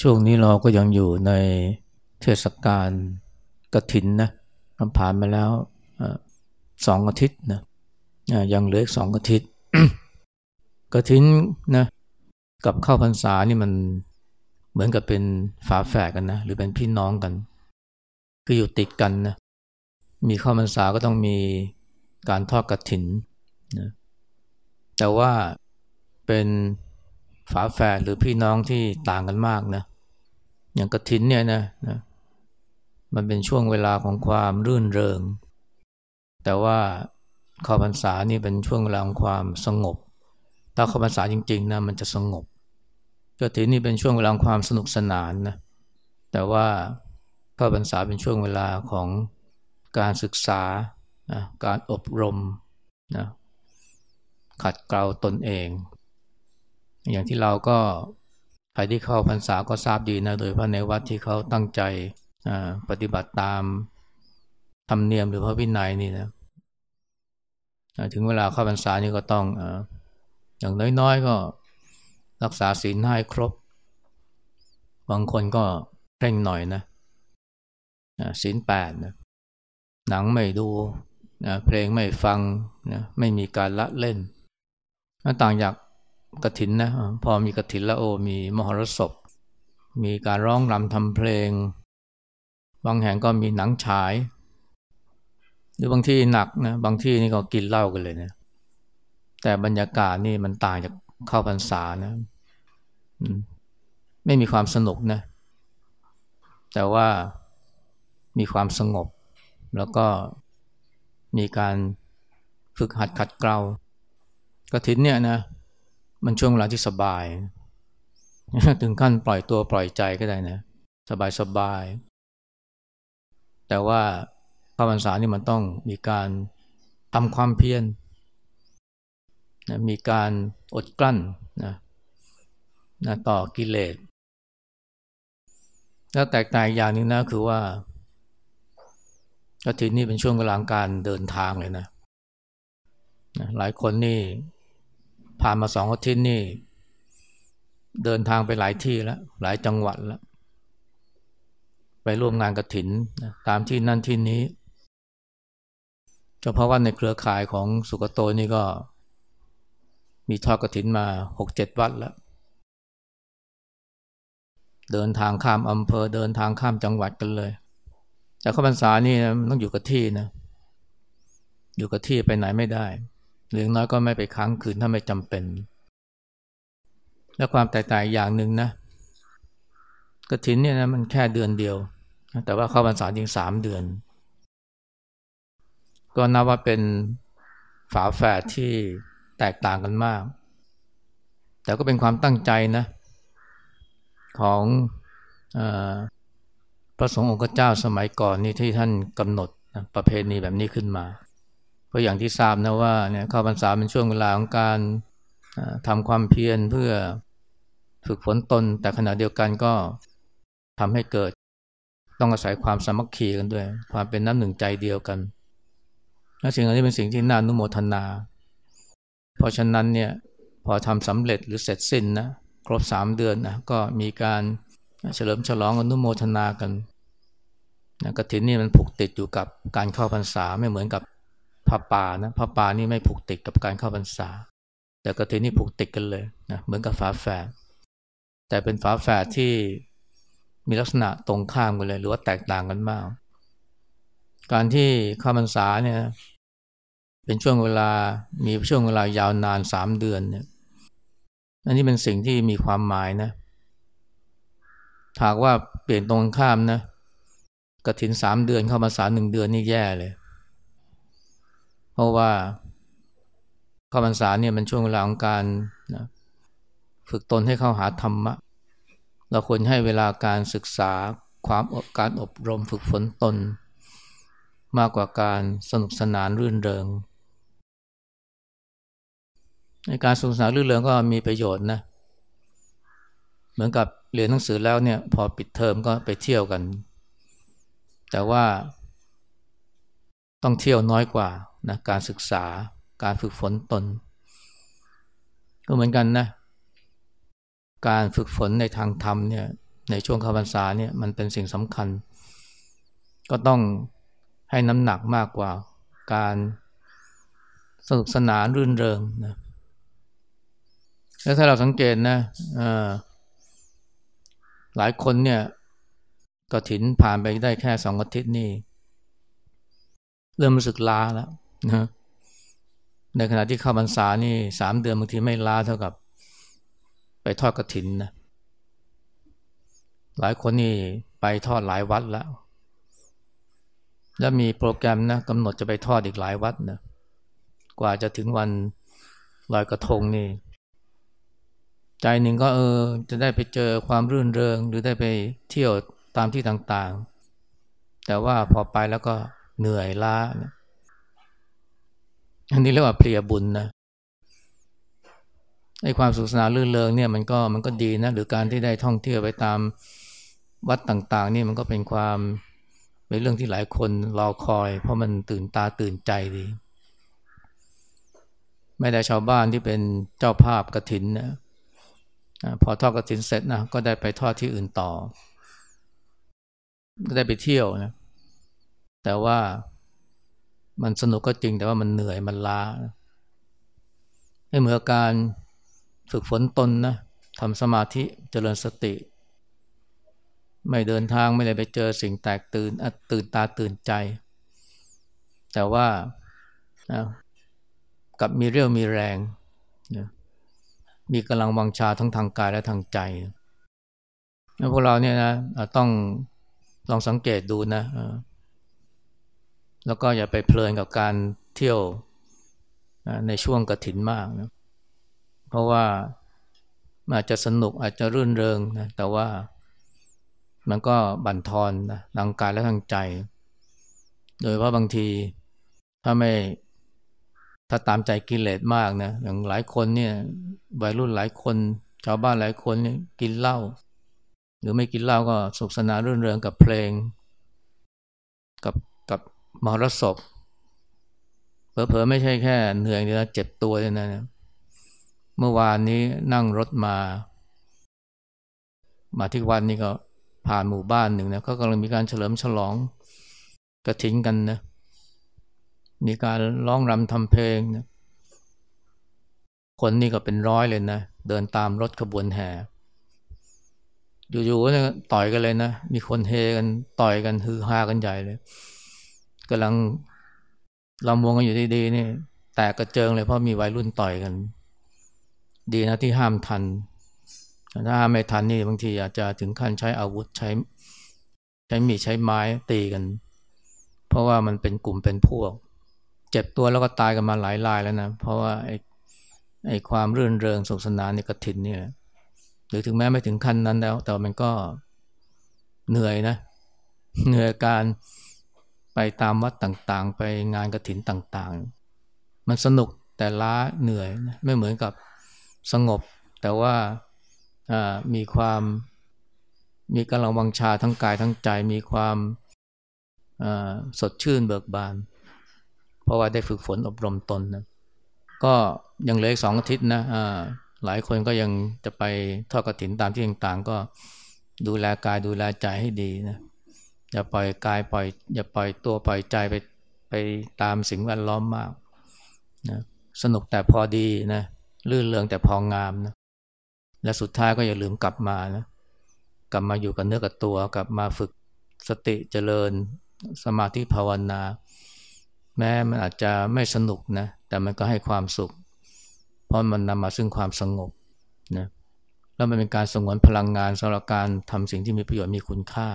ช่วงนี้เราก็ยังอยู่ในเทศกาลกระถินนะมันผ่านมาแล้วสองอาทิตย์นะยังเหลืออีกสองอาทิตย์กระถินนะกับเข้าพรรษานี่มันเหมือนกับเป็นฝาแฝดกันนะหรือเป็นพี่น้องกัน คืออยู่ติดกันนะมีเข้าพรรษาก็ต้องมีการทอดกระถินนะแต่ว่าเป็น ฝาแฝดหรือพี่น้องที่ต่างกันมากนะอย่างกระถินเนี่ยนะนะมันเป็นช่วงเวลาของความรื่นเริง แต่ว่าข้าพรรษานี่เป็นช่วงเวลาของความสงบ ถ้าข้าพรรษาจริงๆนะมันจะสงบกระถินนี่เป็นช่วงเวลาของความสนุกสนานนะแต่ว่าข้าพรรษาเป็นช่วงเวลาของการศึกษานะการอบรมนะขัดเกลาตนเอง อย่างที่เราก็ใครที่เข้าพรรษาก็ทราบดีนะโดยพระในวัดที่เขาตั้งใจปฏิบัติตามธรรมเนียมหรือพระวินัยนี่นะถึงเวลาเข้าพรรษานี่ก็ต้องอย่างน้อยๆก็รักษาศีลให้ครบ บางคนก็เร่งหน่อยนะศีลแปดนะหนังไม่ดูนะเพลงไม่ฟังนะไม่มีการละเล่น ต่างจาก กระถินนะพอมีกระถินแล้วโอ้มีมหรสพ มีการร้องรำทำเพลง บางแห่งก็มีหนังฉาย หรือบางที่หนักนะบางที่นี่ก็กินเหล้ากันเลยนะแต่บรรยากาศนี่มันต่างจากเข้าพรรษานะไม่มีความสนุกนะ แต่ว่ามีความสงบ แล้วก็มีการฝึกหัดขัดเกลากระถินเนี่ยนะ มันช่วงเวลาที่สบาย ถึงขั้นปล่อยตัวปล่อยใจก็ได้นะ สบายสบาย แต่ว่าพระพรรษานี่มันต้องมีการทำความเพียรนะมีการอดกลั้นนะนะต่อกิเลสแล้วแตกต่างอย่างนึงนะคือว่ากฐินนี่เป็นช่วงเวลางการเดินทางเลยนะนะ หลายคนนี่ ผ่านมาสองอาทิตย์นี่ เดินทางไปหลายที่แล้ว หลายจังหวัดแล้ว ไปร่วมงานกระถินนะตามที่นั่นที่นี้เฉพาะว่าในเครือข่ายของสุกโตนี่ก็ มีทอดกระถินมาหกเจ็ดวัดแล้ว เดินทางข้ามอำเภอเดินทางข้ามจังหวัดกันเลย แต่ข้าพรรษานี่นะต้องอยู่กับที่นะ อยู่กับที่ไปไหนไม่ได้ หรือน้อยก็ไม่ไปค้างคืนถ้าไม่จำเป็น และความแตกต่างอย่างหนึ่งนะกระถินเนี่ยนะมันแค่เดือนเดียว แต่ว่าเข้าพรรษาจริงสามเดือน ก็นับว่าเป็นฝาแฝดที่แตกต่างกันมาก แต่ก็เป็นความตั้งใจนะ ของอพระสงฆ์องค์เจ้าสมัยก่อนนี่ที่ท่านกำหนดประเพณีแบบนี้ขึ้นมา เพราะอย่างที่ทราบนะว่าเนี่ยเข้าพรรษาเป็นช่วงเวลาของการทำความเพียรเพื่อฝึกฝนตน แต่ขณะเดียวกันก็ทำให้เกิดต้องอาศัยความสามัคคีกันด้วย ความเป็นน้ำหนึ่งใจเดียวกันและสิ่งเหล่านี้เป็นสิ่งที่น่านุโมทนา เพราะฉะนั้นเนี่ยพอทำสำเร็จหรือเสร็จสิ้นนะครบสามเดือนนะก็มีการเฉลิมฉลองอนุโมทนากันนะกฐินนี่มันผูกติดอยู่กับการเข้าพรรษาไม่เหมือนกับ พระป่านะพระป่านี่ไม่ผูกติดกับการเข้าพรรษา แต่กฐินนี่ผูกติดกันเลยนะเหมือนกับฝาแฝดแต่เป็นฝาแฝดที่มีลักษณะตรงข้ามกันเลย หรือว่าแตกต่างกันมาก การที่เข้าพรรษาเนี่ยเป็นช่วงเวลามีช่วงเวลายาวนานสามเดือนเนี่ยอันนี้เป็นสิ่งที่มีความหมายนะถากว่าเปลี่ยนตรงข้ามนะกระถินสามเดือนเข้ามาสาหนึ่งเดือนนี่แย่เลย เพราะว่าเข้าพรรษาเนี่ยมันช่วงเวลาของการนะฝึกตนให้เข้าหาธรรมะ เราควรให้เวลาการศึกษาความการอบรมฝึกฝนตน มากกว่าการสนุกสนานรื่นเริง ในการศึกษาเรื่องเรืองก็มีประโยชน์นะ เหมือนกับเรียนหนังสือแล้วเนี่ยพอปิดเทอมก็ไปเที่ยวกัน แต่ว่า ต้องเที่ยวน้อยกว่านะการศึกษาการฝึกฝนตน ก็เหมือนกันนะ การฝึกฝนในทางธรรมเนี่ยในช่วงข้าพรรษาเนี่ยมันเป็นสิ่งสำคัญ ก็ต้องให้น้ำหนักมากกว่าการสนุกสนานรื่นเริงนะแล้วถ้าเราสังเกตนะหลายคนเนี่ยกระถินผ่านไปได้แค่สองอาทิตย์นี่ เริ่มรู้สึกล้าแล้วนะในขณะที่เข้าพรรษานี่สามเดือนบางทีไม่ล้าเท่ากับ ไปทอดกระถินนะหลายคนนี่ไปทอดหลายวัดแล้ว แล้วมีโปรแกรมนะกำหนดจะไปทอดอีกหลายวัดนะกว่าจะถึงวันลอยกระทงนี่ ใจหนึ่งก็เออ จะได้ไปเจอความรื่นเริง หรือได้ไปเที่ยวตามที่ต่างๆ แต่ว่าพอไปแล้วก็ เหนื่อยล้านะอันนี้เรียกว่าเพลียบุญนะไอ้ความสุขสนานรื่นเริงเนี่ยมันก็มันก็ดีนะ หรือการที่ได้ท่องเที่ยวไปตามวัดต่าง ๆ นี่มันก็เป็นความเป็นเรื่องที่หลายคนรอคอย เพราะมันตื่นตาตื่นใจดีไม่ได้ชาวบ้านที่เป็นเจ้าภาพกระถินนะพอทอดกระถินเสร็จนะก็ได้ไปทอดที่อื่นต่อ ได้ไปเที่ยวนะ แต่ว่ามันสนุกก็จริงแต่ว่ามันเหนื่อยมันล้าให้เหมือนการฝึกฝนตนนะทำสมาธิเจริญสติ ไม่เดินทางไม่ได้ไปเจอสิ่งแตกตื่นตื่นตาตื่นใจ แต่ว่านะกับมีเรี่ยวมีแรงนะมีกำลังวังชาทั้งทางกายและทางใจแล้วพวกเราเนี่ยนะต้องลองสังเกตดูนะ แล้วก็อย่าไปเพลินกับการเที่ยวในช่วงกระถินมากนะเพราะว่าอาจจะสนุกอาจจะรื่นเริงนะแต่ว่ามันก็บั่นทอนนะทางกายและทางใจ โดยว่าบางทีถ้าไม่ถ้าตามใจกิเลสมากนะอย่างหลายคนเนี่ยวัยรุ่นหลายคน ชาวบ้านหลายคนเนี่ยกินเหล้าหรือไม่กินเหล้าก็สุขสนานรื่นเริงกับเพลง กับ มรสพเผลอๆไม่ใช่แค่เหนื่อยเดียวเจ็บตัวเลยนะเมื่อวานนี้นั่งรถมา มาที่วันนี้ก็ผ่านหมู่บ้านหนึ่งนะเขากำลังมีการเฉลิมฉลองกระถิ่นกันนะมีการร้องรำทำเพลงนะคนนี่ก็เป็นร้อยเลยนะเดินตามรถขบวนแห่อยู่ๆเนี่ยต่อยกันเลยนะ มีคนเฮกันต่อยกันฮือฮากันใหญ่เลย กำลังลำวงกันอยู่ดีๆนี่แตกกระเจิงเลยเพราะมีวัยรุ่นต่อยกัน ดีนะที่ห้ามทัน ถ้าห้ามไม่ทันนี่บางทีอาจจะถึงขั้นใช้อาวุธใช้ใช้มีดใช้ไม้ตีกัน เพราะว่ามันเป็นกลุ่มเป็นพวก เจ็บตัวแล้วก็ตายกันมาหลายรายแล้วนะ เพราะว่าไอ้ไอ้ความรื่นเริงสุขสนานในกระถินเนี่ยหรือถึงแม้ไม่ถึงขั้นนั้นแล้ว แต่มันก็เหนื่อยนะ เหนื่อยการ ไปตามวัดต่างๆ ไปงานกระถินต่างๆ มันสนุกแต่ล้าเหนื่อยไม่เหมือนกับสงบ แต่ว่ามีความมีกำลังวังชาทั้งกายทั้งใจมีความสดชื่นเบิกบาน เพราะว่าได้ฝึกฝนอบรมตนนะก็ยังเหลืออีกสองอาทิตย์นะหลายคนก็ยังจะไปทอดกระถินตามที่ต่างๆ ก็ดูแลกายดูแลใจให้ดีนะ อย่าปล่อยกายปล่อย อย่าปล่อยตัวปล่อยใจไปไปตามสิ่งแวดล้อมมากนะสนุกแต่พอดีนะลื่นเลืองแต่พองามนะและสุดท้ายก็อย่าลืมกลับมานะกลับมาอยู่กับเนื้อกับตัวกลับมาฝึกสติเจริญสมาธิภาวนา แม้มันอาจจะไม่สนุกนะแต่มันก็ให้ความสุข เพราะมันนำมาซึ่งความสงบนะแล้วมันเป็นการสงวนพลังงานสำหรับการทำสิ่งที่มีประโยชน์มีคุณค่า